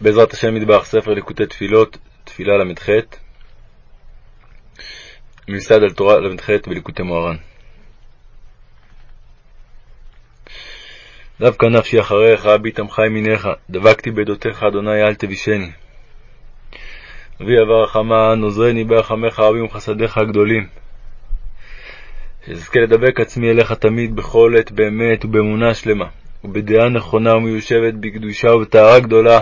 בעזרת השם מטבח ספר ליקוטי תפילות, תפילה ל"ח, מיסד על תורה ל"ח בליקוטי מוהר"ן. דווקא נפשי אחריך, הביט עמך ימיניך, דבקתי בעדותיך, אדוני אל תבישני. אבי אבי רחמן, עוזרני ברחמך רבים וחסדיך הגדולים. שאזכה לדבק עצמי אליך תמיד בכל עת באמת ובאמונה שלמה, ובדעה נכונה ומיושבת בקדושה ובטהרה גדולה.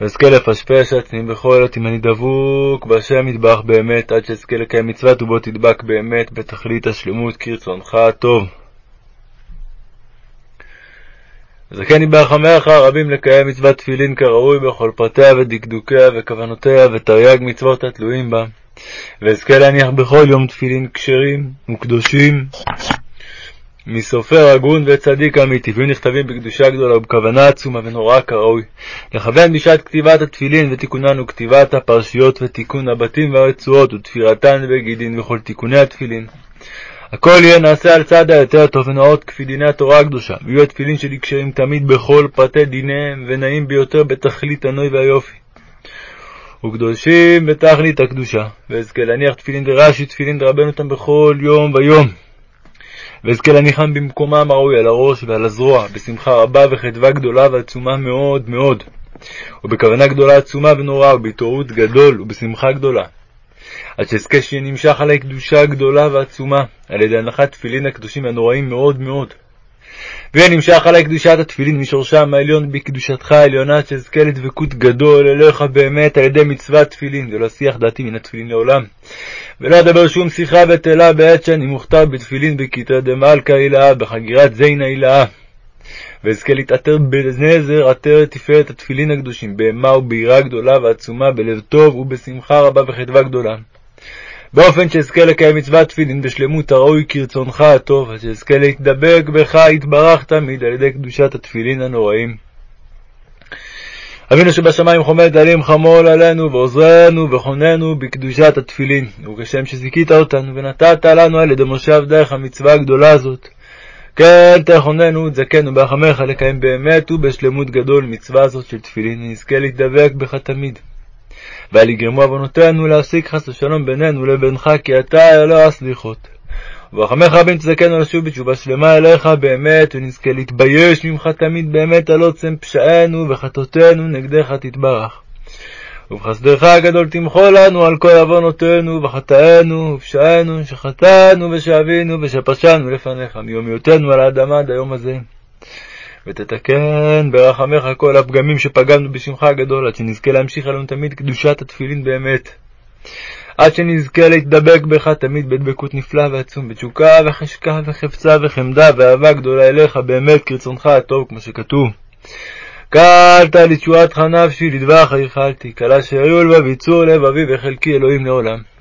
ואזכה לפשפש עצמי בכל עת אם אני דבוק בהשם יתברך באמת, עד שאזכה לקיים מצוות ובו תדבק באמת בתכלית השלמות כרצונך הטוב. זכני ברחמך רבים לקיים מצוות תפילין כראוי בכל פרטיה ודקדוקיה וכוונותיה ותרי"ג מצוות התלויים בה, ואזכה להניח בכל יום תפילין כשרים וקדושים מסופר הגון וצדיק אמיתי, ויהיו נכתבים בקדושה גדולה ובכוונה עצומה ונוראה כראוי, לכוון בשעת כתיבת התפילין ותיקונן וכתיבת הפרשיות ותיקון הבתים והרצועות ותפירתן בגידין וכל תיקוני התפילין. הכל יהיה נעשה על צד היותר טוב ונאות כפי דיני התורה הקדושה, ויהיו התפילין שלי כשרים תמיד בכל פרטי דיניהם, ונעים ביותר בתכלית הנוי והיופי. וקדושים בתכלית הקדושה, ואזכה להניח תפילין דרש"י תפילין דרבנו אותם בכל יום ויום. ואזכה להניחם במקומם הראוי על הראש ועל הזרוע, בשמחה רבה וחדווה גדולה ועצומה מאוד מאוד, ובכוונה גדולה עצומה ונוראה, ובהתעוררות גדול ובשמחה גדולה. עד שאזכה שיהיה נמשך עלי קדושה גדולה ועצומה, על ידי הנחת תפילין הקדושים הנוראים מאוד מאוד. ויהיה נמשך עלי קדושת התפילין משורשם העליון בקדושתך העליונה, שאזכה לדבקות גדול אליך באמת על ידי מצוות תפילין, ולא אסיח דעתי מן התפילין לעולם. ולא אדבר שום שיחה בטלה בעת שאני מוכתר בתפילין בכתרי דמלכה הילאה, בחגירת זיינה הילאה. ואזכה להתעטר בנזר עטרת תפארת התפילין הקדושים, בהמה וביראה גדולה ועצומה, בלב טוב ובשמחה רבה וחדווה גדולה. באופן שאזכה לקיים מצוות תפילין בשלמות הראוי כרצונך הטוב, עד שאזכה להתדבק בך יתברך תמיד על ידי קדושת התפילין הנוראים. אבינו שבשמיים חומד עלים חמול עלינו ועוזרנו וכוננו בקדושת התפילין, וכשם שזיכית אותנו ונתת לנו על ידי משה עבדיך המצווה הגדולה הזאת. כן תכוננו ותזכנו ברחמך לקיים באמת ובשלמות גדול מצווה זאת של תפילין, ונזכה להתדבק בך תמיד. ואל יגרמו עוונותינו להשיג חס ושלום בינינו לבינך, כי אתה אלוה הסליחות. וברחמך רבים תזכנו לשוב בתשובה שלמה אליך באמת, ונזכה להתבייש ממך תמיד באמת על עוצם פשענו וחטאותינו נגדך תתברך. ובחסדך הגדול תמחול לנו על כל עוונותינו וחטאינו ופשענו, שחטאנו ושאבינו ושפשענו לפניך מיום היותנו על האדמה עד היום הזה. ותתקן ברחמך כל הפגמים שפגמנו בשמך הגדול, עד שנזכה להמשיך עלינו תמיד קדושת התפילין באמת. עד שנזכה להתדבק בך תמיד בדבקות נפלאה ועצום, בתשוקה וחשקה וחפצה וחמדה ואהבה גדולה אליך באמת כרצונך הטוב, כמו שכתוב. קלת לתשועתך נפשי, לדברך ייחלתי, כלה שהיו לבבי צור לבבי וחלקי אלוהים לעולם.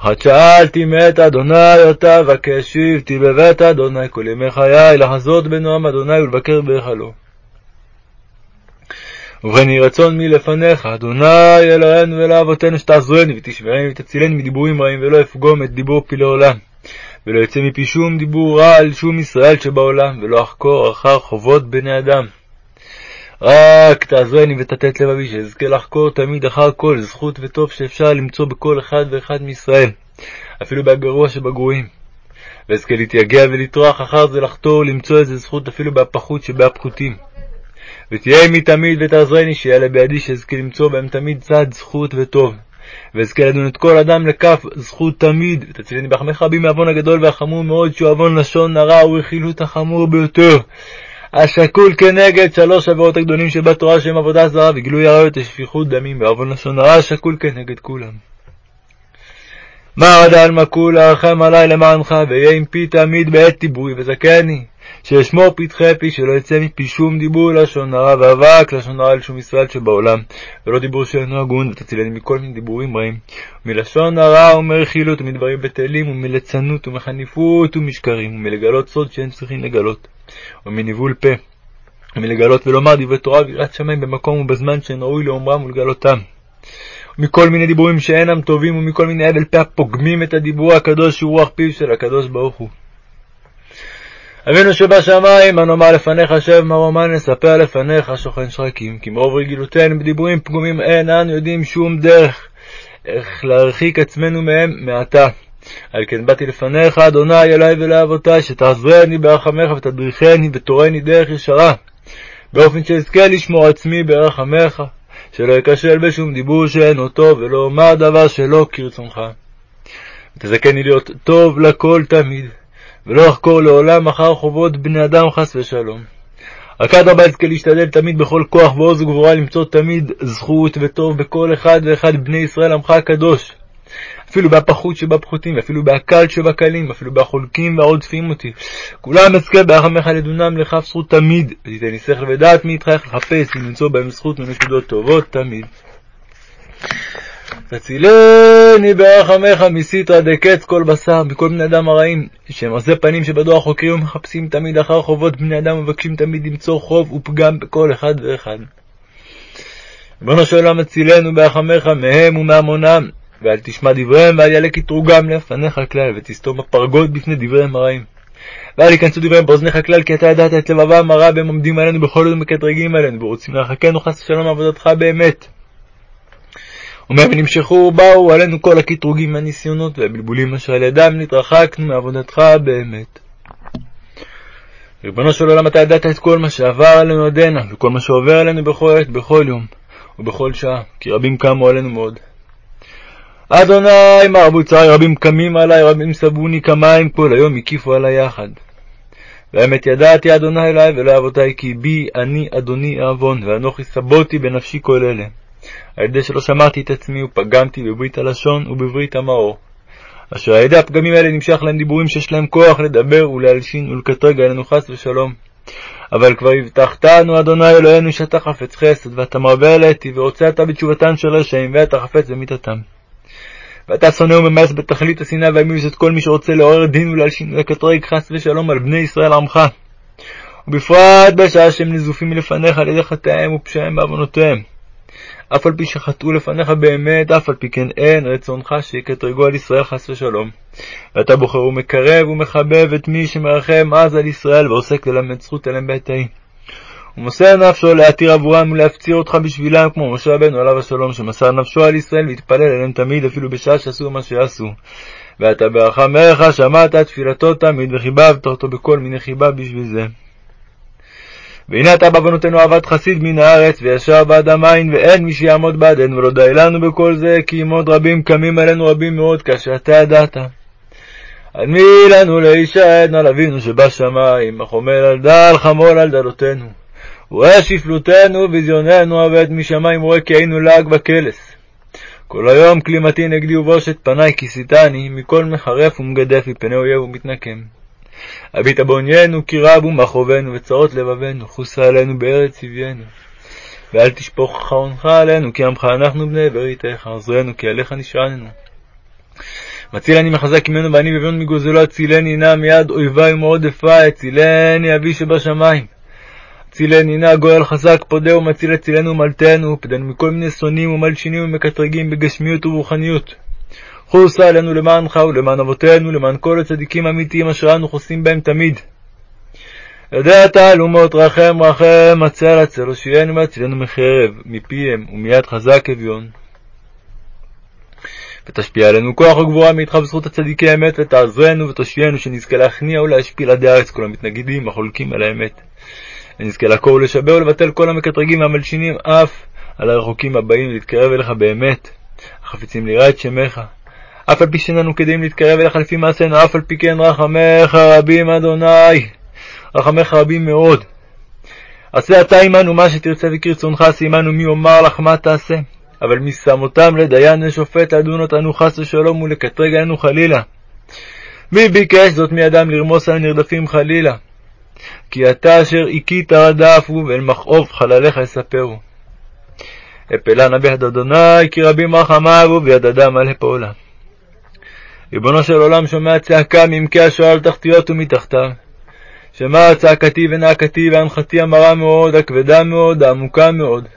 אחת שאלתי מאת אדוני אותה, וכשיבתי בבית אדוני כל ימי חיי, לחזות בנועם אדוני ולבקר בהיכלו. ובכן יהי רצון מלפניך, אדוני אלוהינו ולאבותינו, שתעזרני ותשמרני ותצילני מדיבורים רעים, ולא אפגום את דיבור פי לעולם. ולא יצא מפי שום דיבור רע על שום ישראל שבעולם, ולא אחקור אחר חובות בני אדם. רק תעזרני ותתת לבבי, שאזכה לחקור תמיד אחר כל זכות וטוב שאפשר למצוא בכל אחד ואחד מישראל, אפילו בהגרוע שבגרועים. ואזכה להתייגע ולטרוח אחר זה לחתור למצוא איזה זכות אפילו בהפחות שבהפחותים. ותהיה עמי תמיד ותעזרני שיעלה בידי שאזכה למצוא בהם תמיד צד זכות וטוב. ואזכה לדון את כל אדם לכף זכות תמיד, ותצילני בחמך רבים מהעוון הגדול והחמור מאוד, שהוא עוון לשון הרע ורכילות החמור ביותר. השקול כנגד שלוש עבירות הגדולים שבתורה שהם עבודה זרה וגילוי עריות ושפיכות דמים ועוון לשון הרע שקול כנגד כולם. מה עד עלמא כולה רחם עלי למענך ואהיה עם פי תמיד בעת דיבורי וזכני שאשמור פתחי פי שלא יצא מפי שום דיבור לשון הרע ואבק לשון הרע לשום ישראל שבעולם ולא דיבור שאינו הגון ותצילני מכל מיני דיבורים רעים מלשון הרע ומרכילות ומדברים בטלים ומליצנות ומחניפות ומשקרים ומלגלות סוד שאין צריכים לגלות ומניבול פה, ומלגלות ולומר דברי תורה ויראת שמיים במקום ובזמן שאין ראוי לאומרם ולגלותם. ומכל מיני דיבורים שאינם טובים, ומכל מיני הבל פה הפוגמים את הדיבור הקדוש שהוא רוח פיו של הקדוש ברוך הוא. אבינו שבשמיים, הנאמר לפניך שב מרומן, נספר לפניך שוכן שרקים, כי מרוב רגילותינו בדיבורים פגומים אין אנו יודעים שום דרך איך להרחיק עצמנו מהם מעתה. על כן באתי לפניך, אדוני אלי ולאבותי, שתעזרני ברחמך ותדריכני ותורני דרך ישרה, באופן שאזכה לשמור עצמי ברחמך, שלא אכשל בשום דיבור שאינו טוב, ולא אומר דבר שלא כרצונך. ותזכני להיות טוב לכל תמיד, ולא לחקור לעולם אחר חובות בני אדם חס ושלום. רק אדרבה אזכה להשתדל תמיד בכל כוח ועוז וגבורה למצוא תמיד זכות וטוב בכל אחד ואחד בני ישראל עמך הקדוש. אפילו בהפחות שבפחותים, ואפילו בהקל שבקלים, אפילו בהחולקים והעודפים אותי. כולם אזכה ברחמך לדונם לכף זכות תמיד, ותיתן לי שכל ודעת מאיתך איך לחפש ולמצוא בהם זכות ונקודות טובות תמיד. תצילני ברחמך מסיתרא דקץ כל בשר, מכל בני אדם הרעים, שהם עושי פנים שבדור חוקרים ומחפשים תמיד אחר חובות בני אדם ומבקשים תמיד למצוא חוב ופגם בכל אחד ואחד. ריבונו של עולם הצילנו ברחמך מהם ומהמונם, ואל תשמע דבריהם ואל יעלה קטרוגם לפניך כלל, ותסתום בפרגוד בפני דבריהם הרעים. ואל ייכנסו דבריהם באוזניך כלל, כי אתה ידעת את לבבם הרע, והם עומדים עלינו בכל זאת ומקטרגים עלינו, ורוצים להרחקנו חס ושלום מעבודתך באמת. אומר ונמשכו ובאו עלינו כל הקטרוגים והניסיונות והבלבולים אשר על ידם נתרחקנו מעבודתך באמת. ריבונו של עולם, אתה ידעת את כל מה שעבר עלינו עדנה, וכל מה שעובר עלינו בכל עת, בכל יום ובכל שעה, כי רבים קמו עלינו מאוד. אדוני מר בוצרי, רבים קמים עלי, רבים סבוני כמים, כל היום הקיפו עלי יחד. והאמת ידעתי אדוני אלי ולא אבותי, כי בי אני אדוני אעוון, ואנוכי סבותי בנפשי כל אלה. על ידי שלא שמרתי את עצמי ופגמתי בברית הלשון ובברית המאור. אשר על ידי הפגמים האלה נמשך להם דיבורים שיש להם כוח לדבר ולהלשין ולקטרג עלינו חס ושלום. אבל כבר הבטחתנו, אדוני אלוהינו, שאתה חפץ חסד, ואתה מרבה להיטיב, ורוצה אתה בתשובתן של רשעים, ואתה חפץ במיתתם. ואתה שונא וממאס בתכלית השנאה והמיאוס את כל מי שרוצה לעורר דין ולהלשין ולקטרג חס ושלום על בני ישראל עמך. ובפרט בשעה שהם נזופים מלפניך על ידי חטאיהם ופשעיהם בעוונותיהם. אף על פי שחטאו לפניך באמת, אף על פי כן אין רצונך שיקטרגו על ישראל חס ושלום. ואתה בוחר ומקרב ומחבב את מי שמרחם אז על ישראל ועוסק ללמד זכות אליהם בעת ההיא. ומוסר נפשו להתיר עבורם ולהפציר אותך בשבילם, כמו משה רבנו עליו השלום, שמסר נפשו על ישראל והתפלל אליהם תמיד, אפילו בשעה שעשו מה שעשו. ואתה ברחמך שמעת תפילתו תמיד, וחיבבת אותו בכל מיני חיבה בשביל זה. והנה אתה בעוונותינו עבד חסיד מן הארץ, וישר באדם עין, ואין מי שיעמוד בעדנו, ולא די לנו בכל זה, כי עמוד רבים קמים עלינו רבים מאוד, כאשר אתה ידעת. על מי לנו להישען על אבינו שבשמיים, החומל על דל חמול על דלותינו. רואה שפלותנו וביזיוננו עבד משמיים רואה כי היינו לעג וקלס. כל היום כלימתי נגדי ובושת פניי כיסיתני, מכל מחרף ומגדף מפני אויב ומתנקם. הביטה בעוניינו כי רבו מכאובנו וצרות לבבנו, חוסה עלינו בארץ צביינו. ואל תשפוך חרונך עלינו, כי עמך אנחנו בני בריתך, עזרנו כי עליך נשעננו. מציל אני מחזק ממנו ואני בביון מגוזלו, הצילני נא מיד אויבי ומעודפי, הצילני אבי שבשמיים. הצילני נא גואל חזק פודה ומציל הצילנו ומלטנו, ופדנו מכל מיני שונאים ומלשינים ומקטרגים בגשמיות וברוחניות. חוסה עלינו למענך ולמען אבותינו, למען כל הצדיקים האמיתיים אשר אנו חוסים בהם תמיד. יודע תעלומות רחם רחם, הצל הצל, הושיענו והצילנו מחרב, מפיהם ומיד חזק אביון. ותשפיע עלינו כוח וגבורה מאיתך בזכות הצדיקי האמת, ותעזרנו ותושיינו, שנזכה להכניע ולהשפיל עדי הארץ כל המתנגדים, החולקים על האמת. ונזכה לעקור ולשבר ולבטל כל המקטרגים והמלשינים, אף על הרחוקים הבאים להתקרב אליך באמת, החפצים ליראה את שמך. אף על פי שאיננו כדאים להתקרב אליך לפי מעשינו, אף על פי כן רחמך רבים, אדוני, רחמך רבים מאוד. עשה אתה עמנו מה שתרצה וכרצונך, עשה עמנו מי אומר לך מה תעשה. אבל מי שם אותם לדיין ושופט לדון אותנו חס ושלום ולקטרג עלינו חלילה. מי ביקש זאת מידם לרמוס על הנרדפים חלילה? כי אתה אשר הכית רדפו, ואל מכאוב חלליך יספרו. אפלה נא ביד אדוני, כי רבים רחמיו, וביד אדם מלא פעולה. ריבונו של עולם שומע צעקה מעמקי השועל תחתיות ומתחתיו. שמע צעקתי ונאקתי והנחתי המרה מאוד, הכבדה מאוד, העמוקה מאוד.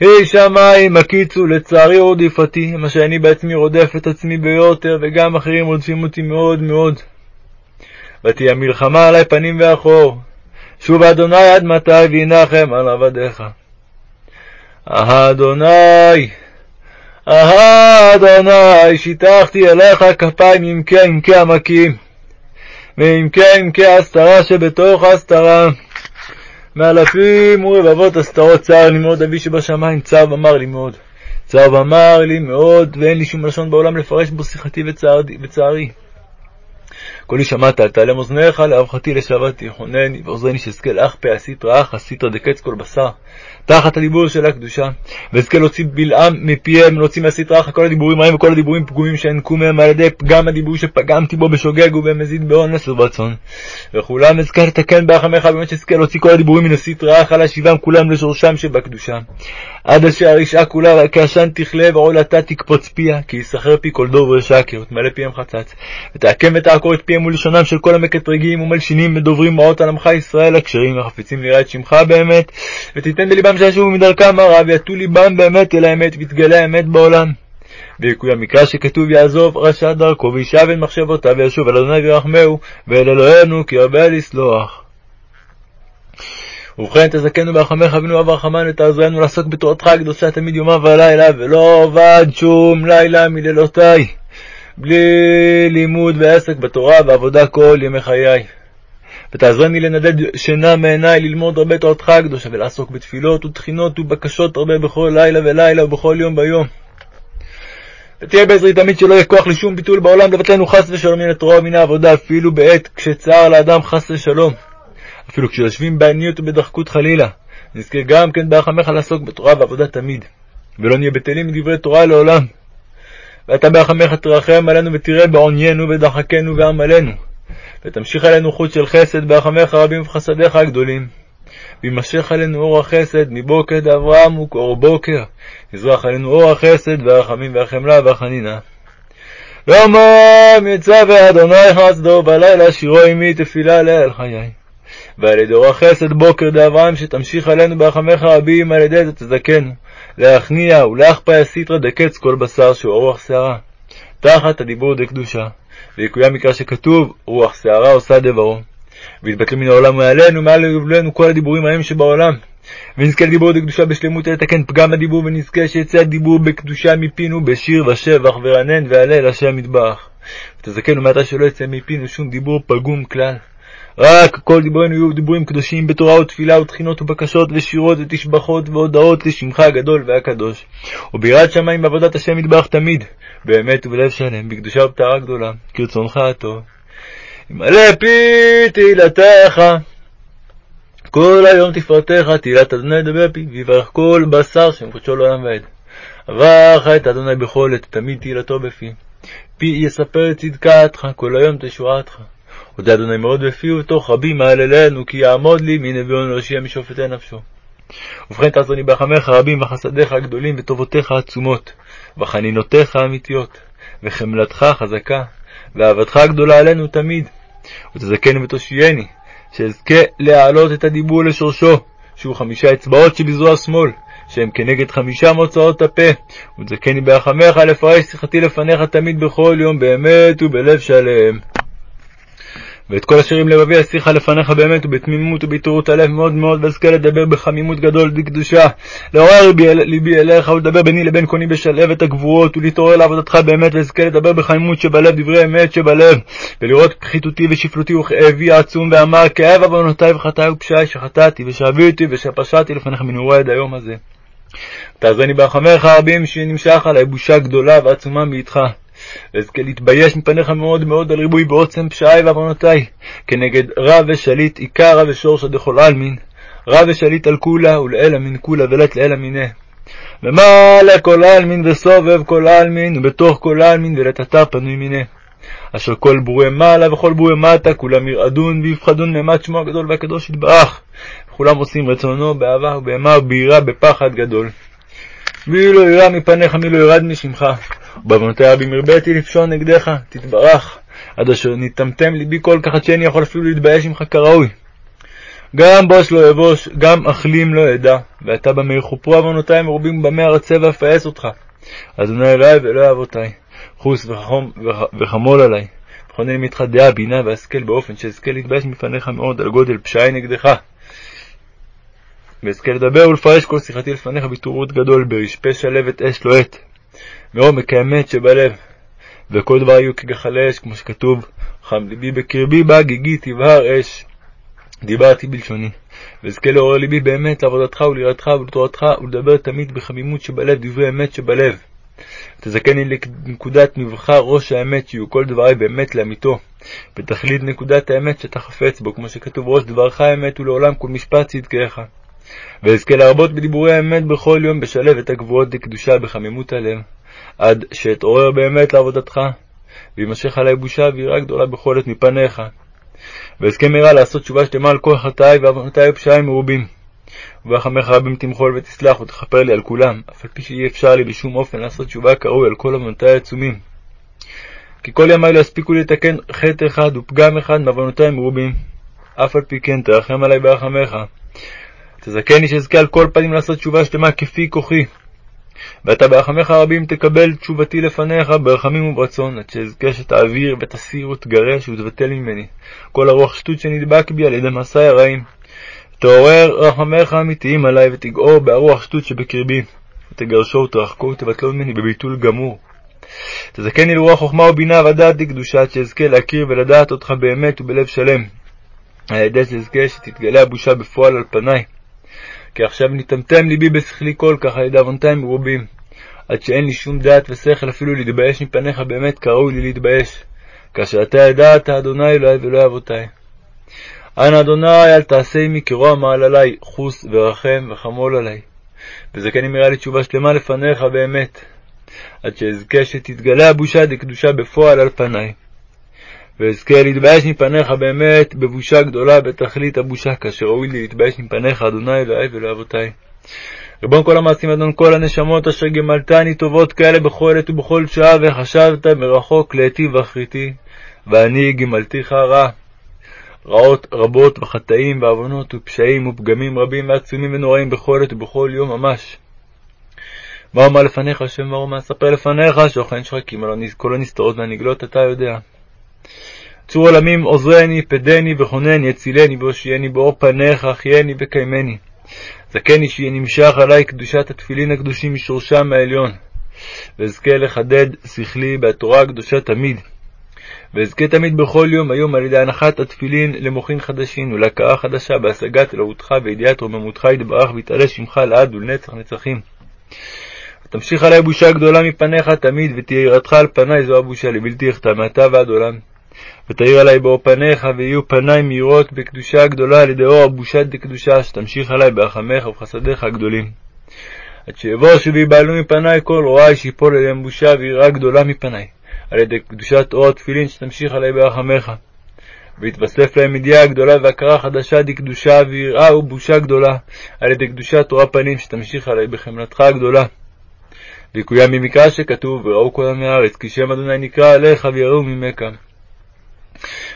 היי שמיים, הקיצו, לצערי רדיפתי, מה שאני בעצמי רודף את עצמי ביותר, וגם אחרים רודפים אותי מאוד מאוד. ותהיה מלחמה עלי פנים ואחור. שוב אדוני עד מתי וינחם על עבדיך. אדוני, אהה אדוני, שיטחתי אליך כפיים עמקי עמקי עמקים, ועמקי עמקי הסתרה שבתוך הסתרה. מאלפים ורבבות הסתרות צר לי מאוד אבי שבשמיים, צר אמר לי מאוד. צר אמר לי מאוד, ואין לי שום לשון בעולם לפרש בו שיחתי וצערי. קולי שמעת, תעלם אוזניך, לאבחתי לשבתי, חונני ועוזרני שאזכה לאח פה הסיטרא אחא סיטרא דקץ כל בשר, תחת הדיבור של הקדושה, ואזכה להוציא בלעם מפיהם, להוציא מהסיטרא אחא כל הדיבורים רעים וכל הדיבורים פגומים שאינקו מהם על ידי פגם הדיבור שפגמתי בו בשוגג ובמזיד באונס וברצון. וכולם אזכה לתקן ברחמך, באמת שאזכה להוציא כל הדיבורים מן הסיטרא אחא להשיבם כולם לשורשם שבקדושה. עד אשר הרשעה כולה כעשן תכלה ועולתה תקפוץ פיה, כי יסחר פי כל דוב ושקר, ותמלא פיהם חצץ. ותעקם ותעקור את פיהם ולשונם של כל המקטרגים ומלשינים ודוברים מעות על עמך ישראל הכשרים החפצים ליראה את שמך באמת, ותיתן בלבם שישובו מדרכם הרע, ויטו ליבם באמת אל האמת, ותגלה האמת בעולם. ויקוי המקרא שכתוב יעזוב רשע דרכו, וישב אל מחשבותיו, וישוב אל אדוני וירחמהו, ואל אלוהינו כי הרבה לסלוח. ובכן תזכנו ברחמך אבינו אב הרחמן ותעזרנו לעסוק בתורתך הקדושה תמיד יומם ולילה, ולא עבד שום לילה מלילותיי, בלי לימוד ועסק בתורה ועבודה כל ימי חיי. ותעזרני לנדד שינה מעיניי ללמוד הרבה תורתך הקדושה, ולעסוק בתפילות ותחינות ובקשות הרבה בכל לילה ולילה ובכל יום ביום. ותהיה בעזרי תמיד שלא יהיה כוח לשום ביטול בעולם לבטלנו חס ושלום מן התורה ומן העבודה, אפילו בעת כשצער לאדם חס ושלום. אפילו כשיושבים בעניות ובדחקות חלילה, נזכה גם כן ברחמך לעסוק בתורה ועבודה תמיד, ולא נהיה בטלים מדברי תורה לעולם. ואתה ברחמך תרחם עלינו ותראה בעוניינו ודחקנו ועמלנו, ותמשיך עלינו חוט של חסד ברחמך רבים ובחסדיך הגדולים. וימשך עלינו אור החסד מבוקר דאברהם וכאור בוקר, יזרח עלינו אור החסד והרחמים והחמלה והחנינה. יומם יצווה אדוני חסדו בלילה שירו עמי תפילה לאל חיי. ועל ידי אור החסד בוקר דאברהם שתמשיך עלינו ברחמך רבים על ידי זה תזכנו, להכניע ולאחפי הסיטרא דקץ כל בשר שהוא רוח שערה, תחת הדיבור דקדושה, ויקוים מקרא שכתוב רוח שערה עושה דברו. ויתבטלו מן העולם מעלינו, מעל לבלנו כל הדיבורים ההם שבעולם. ונזכה לדיבור דקדושה בשלמות לתקן פגם הדיבור, ונזכה שיצא הדיבור בקדושה מפינו בשיר ושבח ורנן והלל השם מטבח. ותזכנו מעתה שלא יצא מפינו שום דיבור פגום כלל. רק כל דיבורינו יהיו דיבורים קדושים בתורה ותפילה ותחינות ובקשות ושירות ותשבחות והודעות לשמך הגדול והקדוש. וביראת שמיים בעבודת השם מטבח תמיד, באמת ובלב שלם, בקדושה ובטהרה גדולה, כרצונך הטוב. ימלא פי תהילתך, כל היום תפארתך, תהילת אדוני ידבר פי, ויברך כל בשר שם קודשו לעולם ועד. אברך את אדוני בכל עת, תמיד תהילתו בפי. פי יספר את צדקתך, כל היום תשועתך. הודה אדוני מאוד בפי ובתוך רבים מהללנו, כי יעמוד לי מנביאון להושיע משופטי נפשו. ובכן תעזרני ברחמך רבים וחסדיך הגדולים וטובותיך העצומות, וחנינותיך האמיתיות, וחמלתך חזקה, ואהבתך הגדולה עלינו תמיד. ותזכני ותושייני, שאזכה להעלות את הדיבור לשורשו, שהוא חמישה אצבעות שבזרוע שמאל, שהם כנגד חמישה מוצאות הפה, ותזכני ברחמך לפרש שיחתי לפניך תמיד בכל יום באמת ובלב שלם. ואת כל אשר עם לבבי אשיחה לפניך באמת ובתמימות ובהתעוררות הלב מאוד מאוד, ואזכה לדבר בחמימות גדול בקדושה, לעורר ליבי, אליך ולדבר ביני לבין קוני בשלהבת הגבורות, ולהתעורר לעבודתך באמת, ואזכה לדבר בחמימות שבלב דברי אמת שבלב, ולראות פחיתותי ושפלותי וכאבי העצום ואמר, כאב עוונותי וחטאי ופשעי שחטאתי ושאביתי ושפשעתי לפניך מנעורי עד היום הזה. תעזרני ברחמך הרבים שנמשך עלי בושה גדולה ועצומה מאיתך. ואזכה להתבייש מפניך מאוד מאוד על ריבוי בעוצם פשעי ועוונותי, כנגד רע ושליט עיקר רע ושורשא דכל עלמין, רע ושליט על כולה ולאלה מן כולה ולת לאלה מיניה. ומעלה כל עלמין וסובב כל עלמין, ובתוך כל עלמין ולתתר פנוי מיניה. אשר כל ברואי מעלה וכל ברואי מטה, כולם ירעדון ויפחדון נאמת שמו הגדול והקדוש יתברך. וכולם עושים רצונו באהבה ובאימה וביראה בפחד גדול. מי לא ירא מפניך, מי לא ירד משמך. ובעוונותי רבים הרביתי לפשון נגדך, תתברך, עד אשר נטמטם ליבי כל כך עד שאיני יכול אפילו להתבייש עמך כראוי. גם בוש לא אבוש, גם אכלים לא אדע, ואתה במה יכופרו עוונותי מרובים במה ארצה ואפעס אותך. אדוני אלוהי ואלוהי אבותי, חוס וחמול עלי, וכונן מתך דעה, בינה והשכל באופן שאזכה להתבייש מפניך מאוד על גודל פשעי נגדך. ואזכה לדבר ולפרש כל שיחתי לפניך בתעורות גדול, ברשפה שלבת אש לוהט, מעומק האמת שבלב. וכל דבר יהיו כגחל אש, כמו שכתוב, חם ליבי בקרבי בה גיגי תבהר אש. דיברתי בלשוני, ואזכה לעורר ליבי באמת לעבודתך וליראתך ולתורתך, ולדבר תמיד בחמימות שבלב, דברי אמת שבלב. תזכני לנקודת מבחר ראש האמת, שיהיו כל דברי באמת לאמיתו, ותכלית נקודת האמת שאתה חפץ בו, כמו שכתוב ראש דברך אמת ולעולם כל משפט צדקיך. ואזכה להרבות בדיבורי האמת בכל יום, בשלב את הגבוהות לקדושה בחמימות הלב, עד שאתעורר באמת לעבודתך, וימשך עלי בושה ויראה גדולה בכל עת מפניך. ואזכה מהרה לעשות תשובה שלמה על כל חטאי ועוונותי ופשעי מרובים. וברחמך רבים תמחול ותסלח ותכפר לי על כולם, אף על פי שאי אפשר לי בשום אופן לעשות תשובה כראוי על כל עוונותי העצומים. כי כל ימי לא יספיקו לתקן חטא אחד ופגם אחד מעוונותי מרובים. אף על פי כן תרחם עלי ברחמך. תזכני שאזכה על כל פנים לעשות תשובה שלמה כפי כוחי. ואתה ברחמך הרבים תקבל תשובתי לפניך ברחמים וברצון, עד שאזכה שתעביר ותסיר ותגרש ותבטל ממני כל הרוח שטות שנדבק בי על ידי מעשיי הרעים. תעורר רחמיך האמיתיים עלי ותגעור ברוח שטות שבקרבי, ותגרשו ותרחקו ותבטלו ממני בביטול גמור. תזכני לרוח חוכמה ובינה ודעת לקדושה, עד שאזכה להכיר ולדעת אותך באמת ובלב שלם, על ידי שאזכה שתתגלה הבושה בפועל על פניי. כי עכשיו נטמטם ליבי בשכלי כל כך על ידי עוונותי מרובים, עד שאין לי שום דעת ושכל אפילו להתבייש מפניך באמת כראוי לי להתבייש, כאשר אתה ידעת, אדוני אלוהי ואלוהי אבותי. אנא אדוני אל תעשה עמי כרוע מעל עלי, חוס ורחם וחמול עלי. וזכני מהרה לי תשובה שלמה לפניך באמת, עד שאזכה שתתגלה הבושה דקדושה בפועל על פניי. ואזכה להתבייש מפניך באמת בבושה גדולה בתכלית הבושה, כאשר ראוי לי להתבייש מפניך, אדוני אלוהי ואלוהי אבותי. ריבון כל המעשים, אדון כל הנשמות, אשר גמלתני טובות כאלה בכל עת ובכל שעה, וחשבת מרחוק להיטיב אחריתי, ואני גמלתיך רע. רעות רבות וחטאים ועוונות ופשעים ופגמים רבים ועצומים ונוראים בכל עת ובכל יום ממש. מה אומר לפניך, השם מה אומר אספר לפניך, שאוכן שחקים על כל הנסתרות והנגלות אתה יודע. צור עולמים עוזרני, פדני וכונני, הצילני והושיעני באור פניך, חייני וקיימני. זכני שיהיה נמשך עלי קדושת התפילין הקדושים משורשם מהעליון, ואזכה לחדד שכלי בתורה הקדושה תמיד. ואזכה תמיד בכל יום היום על ידי הנחת התפילין למוחין חדשים ולהכרה חדשה בהשגת אלוהותך וידיעת רוממותך יתברך ויתעלה שמך לעד ולנצח נצחים. ותמשיך עלי בושה גדולה מפניך תמיד ותהיה יראתך על פניי זו הבושה לבלתי יחטא מעתה ועד עולם. ותאיר עלי באור פניך ויהיו פניי מהירות בקדושה הגדולה על ידי אור הבושה דקדושה שתמשיך עלי ברחמך ובחסדיך הגדולים. עד שיבושו ויבהלו מפניי כל רועי שיפול אליהם בושה ויראה גדולה מפניי. על ידי קדושת אור התפילין שתמשיך עלי ברחמך. ויתווסף להם ידיעה גדולה והכרה חדשה דקדושה ויראה ובושה גדולה, על ידי קדושת תורה פנים שתמשיך עלי בחמלתך הגדולה. ויקוים ממקרא שכתוב, וראו כל עמי הארץ, כי שם אדוני נקרא עליך ויראו ממך.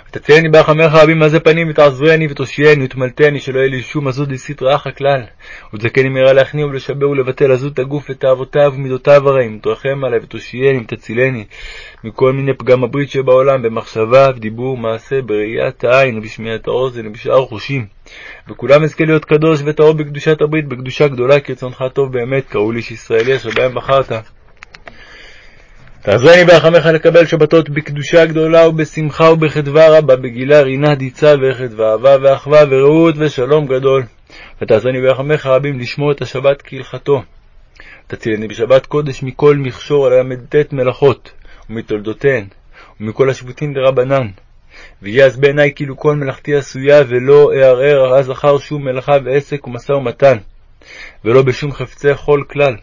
ותצייני ברחמך רבים מה פנים, ותעזרני ותושייני ותמלטני, שלא יהיה לי שום עזות דסית רעך כלל. ותזכני מהרה להכניע ולשבר ולבטל עזות הגוף ותאוותיו ומידותיו הרעים, ותרחם עלי ותושייני ותצילני מכל מיני פגם הברית שבעולם, במחשבה, בדיבור, מעשה, בראיית העין, ובשמיעת האוזן, ובשאר חושים. וכולם אזכה להיות קדוש וטהור בקדושת הברית, בקדושה גדולה, כרצונך הטוב באמת, קראו לי שישראלי אשר בהם בחרת. תעזרני ברחמך לקבל שבתות בקדושה גדולה ובשמחה ובחדווה רבה, בגילה רינה דיצה וחדווה, אהבה ואחווה ורעות ושלום גדול. ותעזרני ברחמך רבים לשמור את השבת כהלכתו. תצילני בשבת קודש מכל מכשור על ל"ט מלאכות, ומתולדותיהן, ומכל השבותים דרבנן. ויהיה אז בעיני כאילו כל מלאכתי עשויה, ולא אערער אז אחר שום מלאכה ועסק ומשא ומתן, ולא בשום חפצי חול כלל.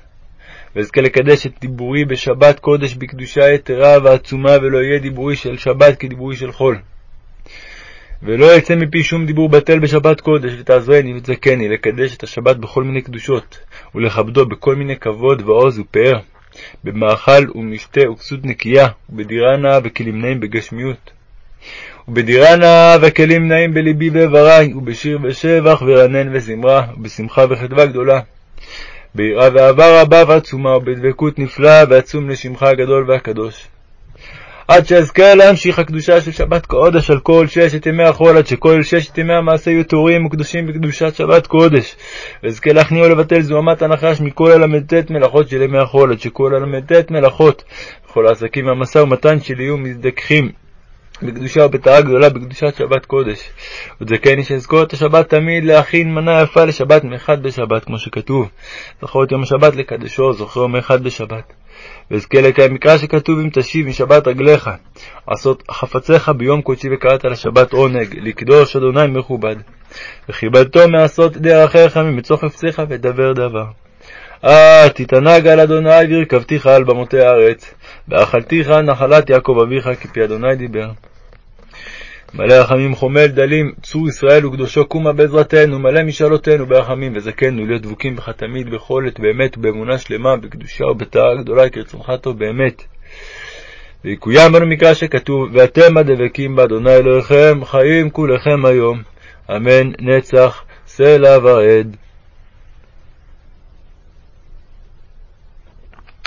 ואזכה לקדש את דיבורי בשבת קודש בקדושה יתרה ועצומה, ולא יהיה דיבורי של שבת כדיבורי של חול. ולא יצא מפי שום דיבור בטל בשבת קודש, ותעזרני ותזכני לקדש את השבת בכל מיני קדושות, ולכבדו בכל מיני כבוד ועוז ופאר, במאכל ומשתה וכסות נקייה, ובדירה נאה וכלים נאים בגשמיות. ובדירה נאה וכלים נאים בלבי ואיברי, ובשיר ושבח ורנן וזמרה, ובשמחה וחדווה גדולה. ביראה ואהבה רבה ועצומה, ובדבקות נפלאה ועצום לשמך הגדול והקדוש. עד שאזכה להמשיך הקדושה של שבת קודש על כל ששת ימי החול, עד שכל ששת ימי המעשה יהיו טהורים וקדושים בקדושת שבת קודש. ואזכה להכניע ולבטל זוהמת הנחש מכל הל"ט מלאכות של ימי החול, עד שכל הל"ט מלאכות וכל העסקים והמשא ומתן שלי יהיו מזדככים בקדושה ובטהרה גדולה בקדושת שבת קודש. ותזכני שאזכור את השבת תמיד להכין מנה יפה לשבת מאחד בשבת, כמו שכתוב. זכור את יום השבת לקדשו, זוכר יום אחד בשבת. ואזכה לקיים מקרא שכתוב אם תשיב משבת רגליך, עשות חפציך ביום קודשי וקראת לשבת עונג, לקדוש אדוני מכובד. וכיבדתו מעשות דרכיך ממצוא חפציך ודבר דבר. אה, תתענג על אדוני והרכבתיך על במותי הארץ, ואכלתיך נחלת יעקב אביך, כפי אדוני דיבר. מלא רחמים חומל דלים, צור ישראל וקדושו קומה בעזרתנו, מלא משאלותינו ברחמים, וזכנו להיות דבוקים בך תמיד בכל עת באמת ובאמונה שלמה, בקדושה ובטהרה גדולה, כרצונך טוב באמת. ויקוים בנו מקרא שכתוב, ואתם הדבקים באדוני אלוהיכם, חיים כולכם היום. אמן, נצח, סלע ועד.